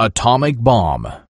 Atomic bomb.